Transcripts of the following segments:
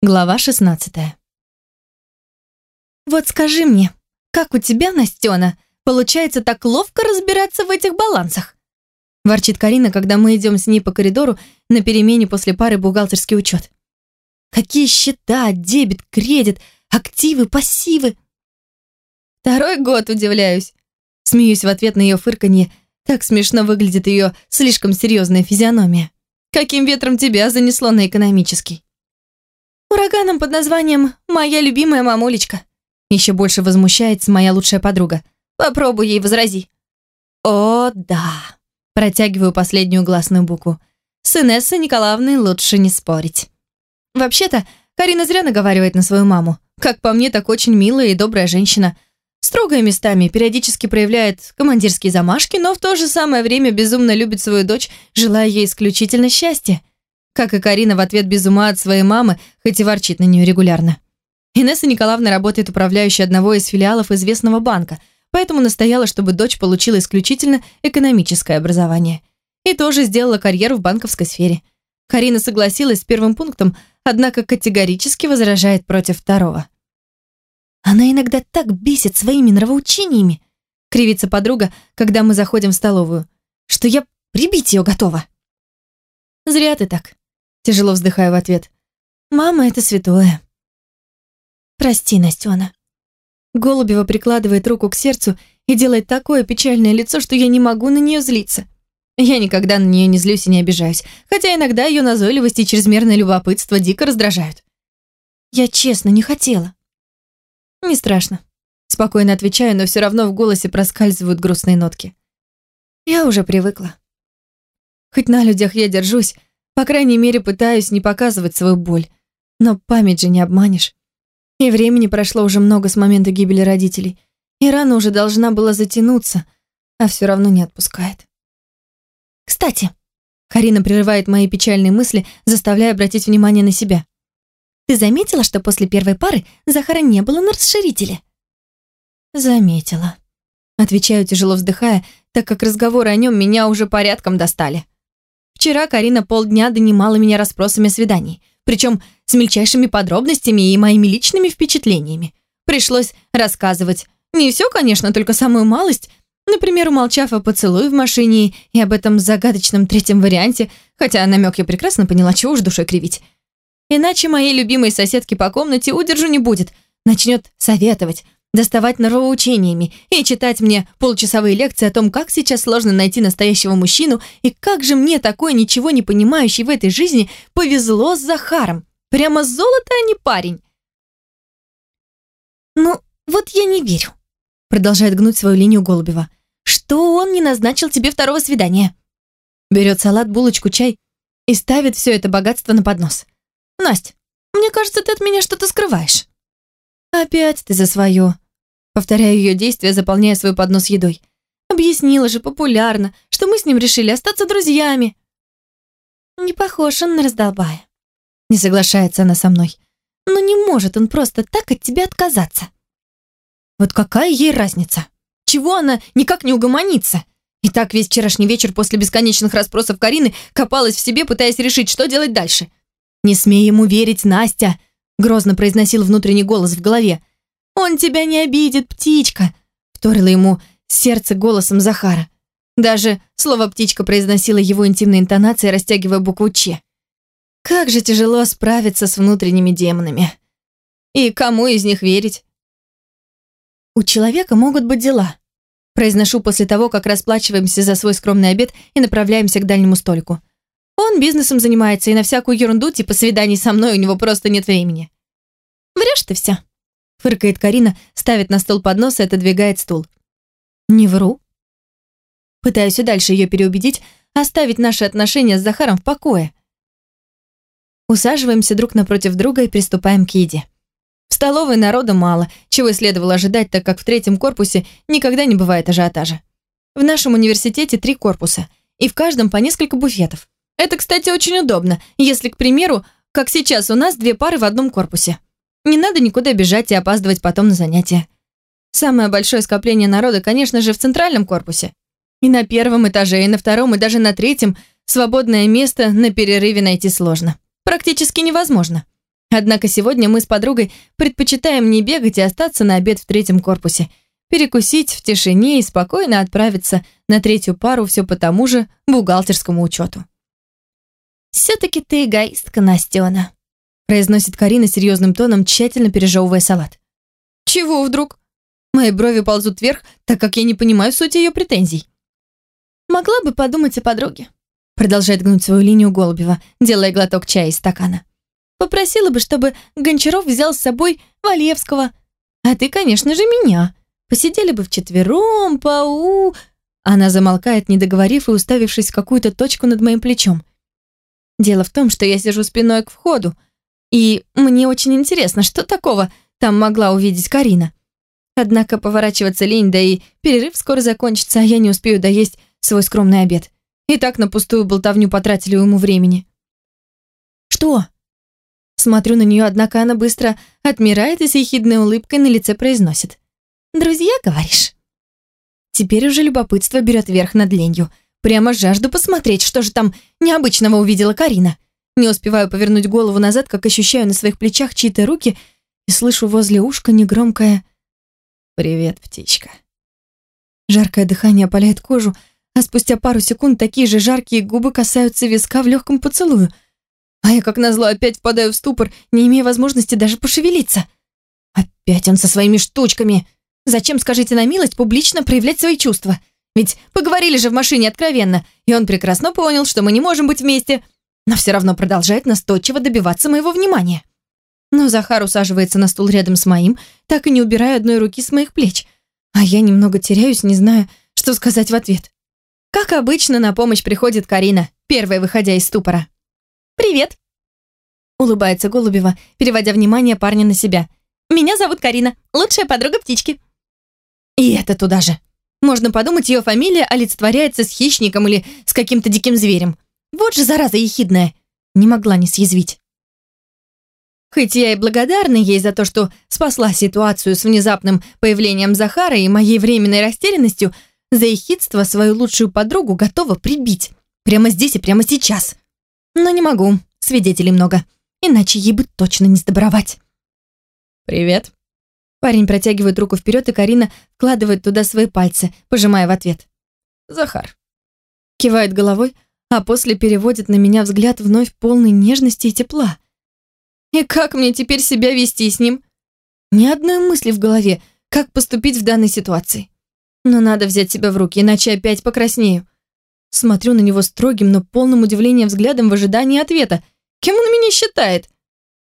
Глава 16. «Вот скажи мне, как у тебя, Настена, получается так ловко разбираться в этих балансах?» Ворчит Карина, когда мы идем с ней по коридору на перемене после пары бухгалтерский учет. «Какие счета, дебет, кредит, активы, пассивы?» Второй год удивляюсь. Смеюсь в ответ на ее фырканье. Так смешно выглядит ее слишком серьезная физиономия. Каким ветром тебя занесло на экономический? Ураганом под названием «Моя любимая мамулечка». Еще больше возмущается моя лучшая подруга. Попробуй ей возрази. О, да. Протягиваю последнюю гласную букву. С Инессой Николаевной лучше не спорить. Вообще-то, Карина зря наговаривает на свою маму. Как по мне, так очень милая и добрая женщина. Строгая местами, периодически проявляет командирские замашки, но в то же самое время безумно любит свою дочь, желая ей исключительно счастья. Как и Карина в ответ без ума от своей мамы, хоть и ворчит на нее регулярно. Инесса Николаевна работает управляющей одного из филиалов известного банка, поэтому настояла, чтобы дочь получила исключительно экономическое образование. И тоже сделала карьеру в банковской сфере. Карина согласилась с первым пунктом, однако категорически возражает против второго. Она иногда так бесит своими нравоучениями, кривится подруга, когда мы заходим в столовую, что я прибить ее готова. Зря ты так. Тяжело вздыхаю в ответ. «Мама — это святое». «Прости, Настена». Голубева прикладывает руку к сердцу и делает такое печальное лицо, что я не могу на нее злиться. Я никогда на нее не злюсь и не обижаюсь, хотя иногда ее назойливость и чрезмерное любопытство дико раздражают. Я честно не хотела. Не страшно. Спокойно отвечаю, но все равно в голосе проскальзывают грустные нотки. Я уже привыкла. Хоть на людях я держусь, по крайней мере, пытаюсь не показывать свою боль. Но память же не обманешь. И времени прошло уже много с момента гибели родителей. И рана уже должна была затянуться, а все равно не отпускает. «Кстати», — Карина прерывает мои печальные мысли, заставляя обратить внимание на себя. «Ты заметила, что после первой пары Захара не было на расширителе?» «Заметила», — отвечаю, тяжело вздыхая, так как разговоры о нем меня уже порядком достали. Вчера Карина полдня донимала меня расспросами о свидании, причем с мельчайшими подробностями и моими личными впечатлениями. Пришлось рассказывать. Не все, конечно, только самую малость. Например, умолчав о поцелуе в машине и об этом загадочном третьем варианте, хотя намек я прекрасно поняла, чего уж душой кривить. Иначе моей любимой соседки по комнате удержу не будет. Начнет советовать, доставать нравоучениями и читать мне полчасовые лекции о том, как сейчас сложно найти настоящего мужчину и как же мне такой ничего не понимающий в этой жизни повезло с Захаром. Прямо золото, а не парень. «Ну, вот я не верю», — продолжает гнуть свою линию Голубева, «что он не назначил тебе второго свидания». Берет салат, булочку, чай и ставит все это богатство на поднос. «Насть, мне кажется, ты от меня что-то скрываешь». «Опять ты за свое!» Повторяю ее действия, заполняя свой поднос едой. «Объяснила же популярно, что мы с ним решили остаться друзьями!» «Не похож он на раздолбая!» Не соглашается она со мной. «Но не может он просто так от тебя отказаться!» Вот какая ей разница? Чего она никак не угомонится? И так весь вчерашний вечер после бесконечных расспросов Карины копалась в себе, пытаясь решить, что делать дальше. «Не смей ему верить, Настя!» Грозно произносил внутренний голос в голове. «Он тебя не обидит, птичка!» Вторило ему сердце голосом Захара. Даже слово «птичка» произносило его интимной интонацией, растягивая букву «Ч». Как же тяжело справиться с внутренними демонами. И кому из них верить? У человека могут быть дела. Произношу после того, как расплачиваемся за свой скромный обед и направляемся к дальнему столику. Он бизнесом занимается, и на всякую ерунду типа свиданий со мной у него просто нет времени. Врешь ты все. Фыркает Карина, ставит на стол поднос и отодвигает стул. Не вру. Пытаюсь и дальше ее переубедить, оставить наши отношения с Захаром в покое. Усаживаемся друг напротив друга и приступаем к еде. В столовой народа мало, чего и следовало ожидать, так как в третьем корпусе никогда не бывает ажиотажа. В нашем университете три корпуса, и в каждом по несколько буфетов. Это, кстати, очень удобно, если, к примеру, как сейчас у нас две пары в одном корпусе. Не надо никуда бежать и опаздывать потом на занятия. Самое большое скопление народа, конечно же, в центральном корпусе. И на первом этаже, и на втором, и даже на третьем свободное место на перерыве найти сложно. Практически невозможно. Однако сегодня мы с подругой предпочитаем не бегать и остаться на обед в третьем корпусе, перекусить в тишине и спокойно отправиться на третью пару все по тому же бухгалтерскому учету. «Все-таки ты эгоистка, Настена», произносит Карина серьезным тоном, тщательно пережевывая салат. «Чего вдруг?» Мои брови ползут вверх, так как я не понимаю сути ее претензий. «Могла бы подумать о подруге», продолжает гнуть свою линию Голубева, делая глоток чая из стакана. «Попросила бы, чтобы Гончаров взял с собой Валевского, а ты, конечно же, меня. Посидели бы вчетвером, пау...» Она замолкает, не договорив и уставившись в какую-то точку над моим плечом. Дело в том, что я сижу спиной к входу, и мне очень интересно, что такого там могла увидеть Карина. Однако поворачиваться лень, да и перерыв скоро закончится, а я не успею доесть свой скромный обед. И так на пустую болтовню потратили ему времени. «Что?» Смотрю на нее, однако она быстро отмирает и с ехидной улыбкой на лице произносит. «Друзья, говоришь?» Теперь уже любопытство берет верх над ленью. Прямо жажду посмотреть, что же там необычного увидела Карина. Не успеваю повернуть голову назад, как ощущаю на своих плечах чьи-то руки и слышу возле ушка негромкое «Привет, птичка». Жаркое дыхание опаляет кожу, а спустя пару секунд такие же жаркие губы касаются виска в легком поцелую. А я, как назло, опять впадаю в ступор, не имея возможности даже пошевелиться. Опять он со своими штучками. Зачем, скажите на милость, публично проявлять свои чувства? Ведь поговорили же в машине откровенно, и он прекрасно понял, что мы не можем быть вместе, но все равно продолжает настойчиво добиваться моего внимания. Но Захар усаживается на стул рядом с моим, так и не убирая одной руки с моих плеч, а я немного теряюсь, не зная, что сказать в ответ. Как обычно, на помощь приходит Карина, первая выходя из ступора. «Привет!» Улыбается Голубева, переводя внимание парня на себя. «Меня зовут Карина, лучшая подруга птички». И это туда же. Можно подумать, ее фамилия олицетворяется с хищником или с каким-то диким зверем. Вот же зараза ехидная. Не могла не съязвить. Хоть я и благодарна ей за то, что спасла ситуацию с внезапным появлением Захара и моей временной растерянностью, за ехидство свою лучшую подругу готова прибить. Прямо здесь и прямо сейчас. Но не могу, свидетелей много. Иначе ей бы точно не сдобровать. «Привет». Парень протягивает руку вперед, и Карина вкладывает туда свои пальцы, пожимая в ответ. «Захар». Кивает головой, а после переводит на меня взгляд вновь полный нежности и тепла. И как мне теперь себя вести с ним? Ни одной мысли в голове, как поступить в данной ситуации. Но надо взять себя в руки, иначе опять покраснею. Смотрю на него строгим, но полным удивлением взглядом в ожидании ответа. Кем он меня считает?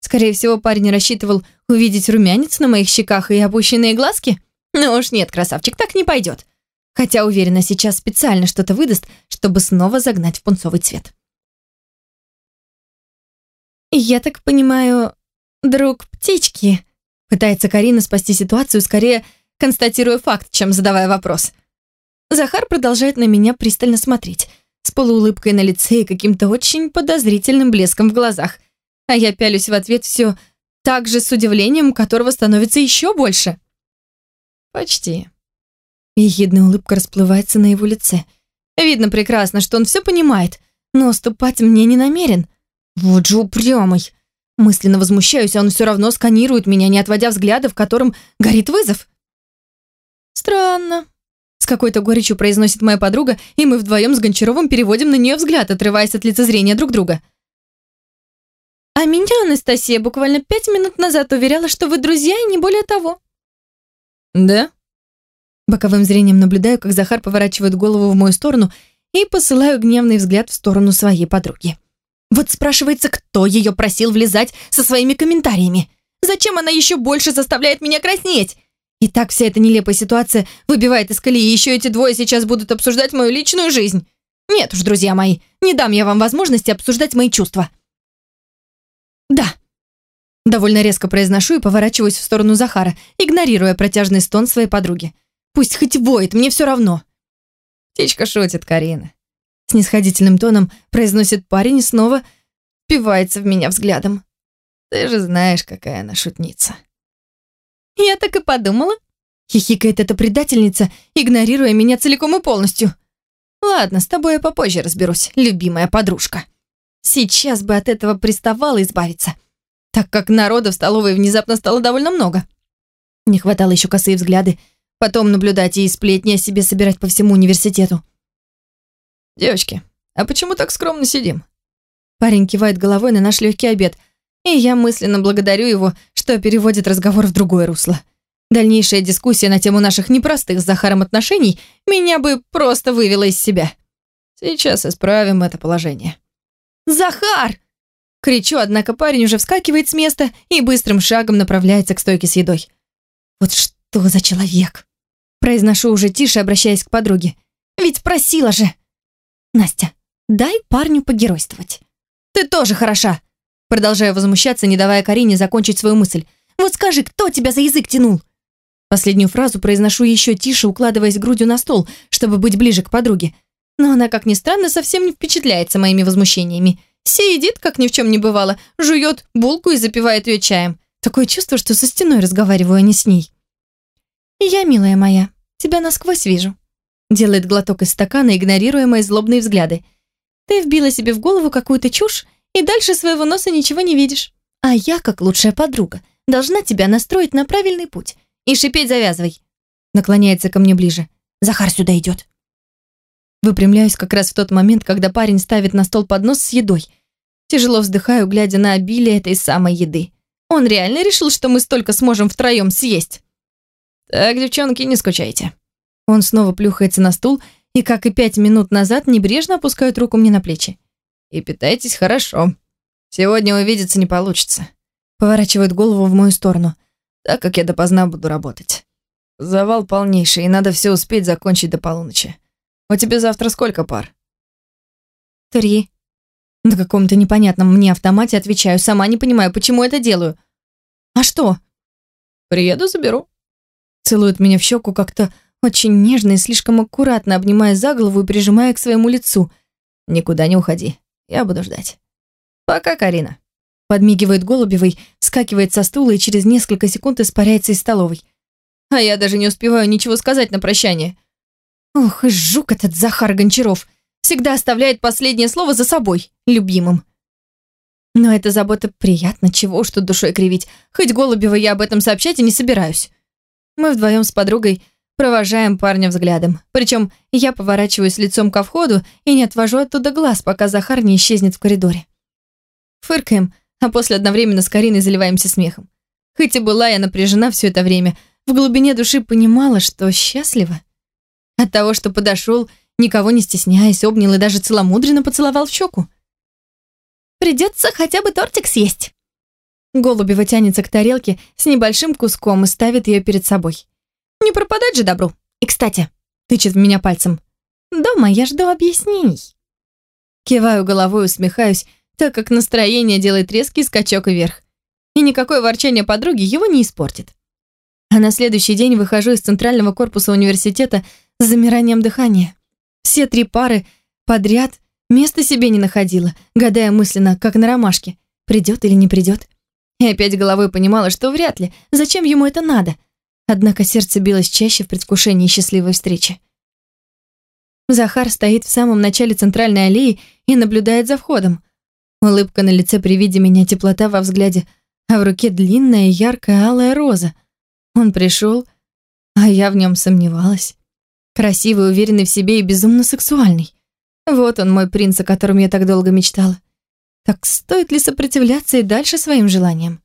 Скорее всего, парень рассчитывал увидеть румянец на моих щеках и опущенные глазки. Ну уж нет, красавчик, так не пойдет. Хотя, уверена, сейчас специально что-то выдаст, чтобы снова загнать в пунцовый цвет. «Я так понимаю, друг птички?» Пытается Карина спасти ситуацию, скорее констатируя факт, чем задавая вопрос. Захар продолжает на меня пристально смотреть, с полуулыбкой на лице и каким-то очень подозрительным блеском в глазах. А я пялюсь в ответ все так же с удивлением, которого становится еще больше. «Почти». Ехидная улыбка расплывается на его лице. Видно прекрасно, что он все понимает, но уступать мне не намерен. Вот же упрямый. Мысленно возмущаюсь, а он все равно сканирует меня, не отводя взгляда, в котором горит вызов. Странно. С какой-то горечью произносит моя подруга, и мы вдвоем с Гончаровым переводим на нее взгляд, отрываясь от лицезрения друг друга. А меня Анастасия буквально пять минут назад уверяла, что вы друзья и не более того. Да? Боковым зрением наблюдаю, как Захар поворачивает голову в мою сторону и посылаю гневный взгляд в сторону своей подруги. Вот спрашивается, кто ее просил влезать со своими комментариями? Зачем она еще больше заставляет меня краснеть? И так вся эта нелепая ситуация выбивает из колеи, еще эти двое сейчас будут обсуждать мою личную жизнь. Нет уж, друзья мои, не дам я вам возможности обсуждать мои чувства. Да. Довольно резко произношу и поворачиваюсь в сторону Захара, игнорируя протяжный стон своей подруги. Пусть хоть воет, мне все равно. Птичка шутит, Карина снисходительным тоном произносит парень и снова впивается в меня взглядом. Ты же знаешь, какая она шутница. Я так и подумала. Хихикает эта предательница, игнорируя меня целиком и полностью. Ладно, с тобой я попозже разберусь, любимая подружка. Сейчас бы от этого приставала избавиться. так как народа в столовой внезапно стало довольно много. Не хватало еще косые взгляды, потом наблюдать и сплетни о себе собирать по всему университету. «Девочки, а почему так скромно сидим?» Парень кивает головой на наш легкий обед, и я мысленно благодарю его, что переводит разговор в другое русло. Дальнейшая дискуссия на тему наших непростых с Захаром отношений меня бы просто вывела из себя. Сейчас исправим это положение. «Захар!» Кричу, однако парень уже вскакивает с места и быстрым шагом направляется к стойке с едой. «Вот что за человек?» Произношу уже тише, обращаясь к подруге. «Ведь просила же!» «Настя, дай парню погеройствовать». «Ты тоже хороша!» Продолжаю возмущаться, не давая Карине закончить свою мысль. «Вот скажи, кто тебя за язык тянул?» Последнюю фразу произношу еще тише, укладываясь грудью на стол, чтобы быть ближе к подруге. Но она, как ни странно, совсем не впечатляется моими возмущениями. Сидит, как ни в чем не бывало, жует булку и запивает ее чаем. Такое чувство, что со стеной разговариваю, а не с ней. «Я, милая моя, тебя насквозь вижу», делает глоток из стакана, игнорируя мои злобные взгляды. «Ты вбила себе в голову какую-то чушь, и дальше своего носа ничего не видишь. А я, как лучшая подруга, должна тебя настроить на правильный путь. И шипеть завязывай». Наклоняется ко мне ближе. «Захар сюда идет». Выпрямляюсь как раз в тот момент, когда парень ставит на стол поднос с едой. Тяжело вздыхаю, глядя на обилие этой самой еды. Он реально решил, что мы столько сможем втроем съесть? Так, девчонки, не скучайте. Он снова плюхается на стул и, как и пять минут назад, небрежно опускает руку мне на плечи. И питайтесь хорошо. Сегодня увидеться не получится. Поворачивает голову в мою сторону. Так как я допоздна буду работать. Завал полнейший, и надо все успеть закончить до полуночи. У тебя завтра сколько пар? Три. На каком-то непонятном мне автомате отвечаю, сама не понимаю, почему это делаю. А что? Приеду, заберу. Целует меня в щеку как-то очень нежно и слишком аккуратно, обнимая за голову и прижимая к своему лицу. Никуда не уходи, я буду ждать. Пока, Карина. Подмигивает Голубевой, скакивает со стула и через несколько секунд испаряется из столовой. А я даже не успеваю ничего сказать на прощание. Ох, и жук этот Захар Гончаров. Всегда оставляет последнее слово за собой, любимым. Но эта забота приятна, чего уж тут душой кривить. Хоть Голубева я об этом сообщать и не собираюсь. Мы вдвоем с подругой провожаем парня взглядом. Причем я поворачиваюсь лицом ко входу и не отвожу оттуда глаз, пока Захар не исчезнет в коридоре. Фыркаем, а после одновременно с Кариной заливаемся смехом. Хоть и была я напряжена все это время, в глубине души понимала, что счастлива. От того, что подошел, никого не стесняясь, обнял и даже целомудренно поцеловал в щеку. «Придется хотя бы тортик съесть». Голубева тянется к тарелке с небольшим куском и ставит ее перед собой. «Не пропадать же добру. И, кстати», — тычет в меня пальцем, «дома я жду объяснений». Киваю головой, усмехаюсь, так как настроение делает резкий скачок вверх. И никакое ворчание подруги его не испортит. А на следующий день выхожу из центрального корпуса университета с замиранием дыхания. Все три пары подряд места себе не находила, гадая мысленно, как на ромашке, придет или не придет. И опять головой понимала, что вряд ли, зачем ему это надо. Однако сердце билось чаще в предвкушении счастливой встречи. Захар стоит в самом начале центральной аллеи и наблюдает за входом. Улыбка на лице при виде меня, теплота во взгляде, а в руке длинная яркая алая роза. Он пришел, а я в нем сомневалась. Красивый, уверенный в себе и безумно сексуальный. Вот он, мой принц, о котором я так долго мечтала. Так стоит ли сопротивляться и дальше своим желаниям?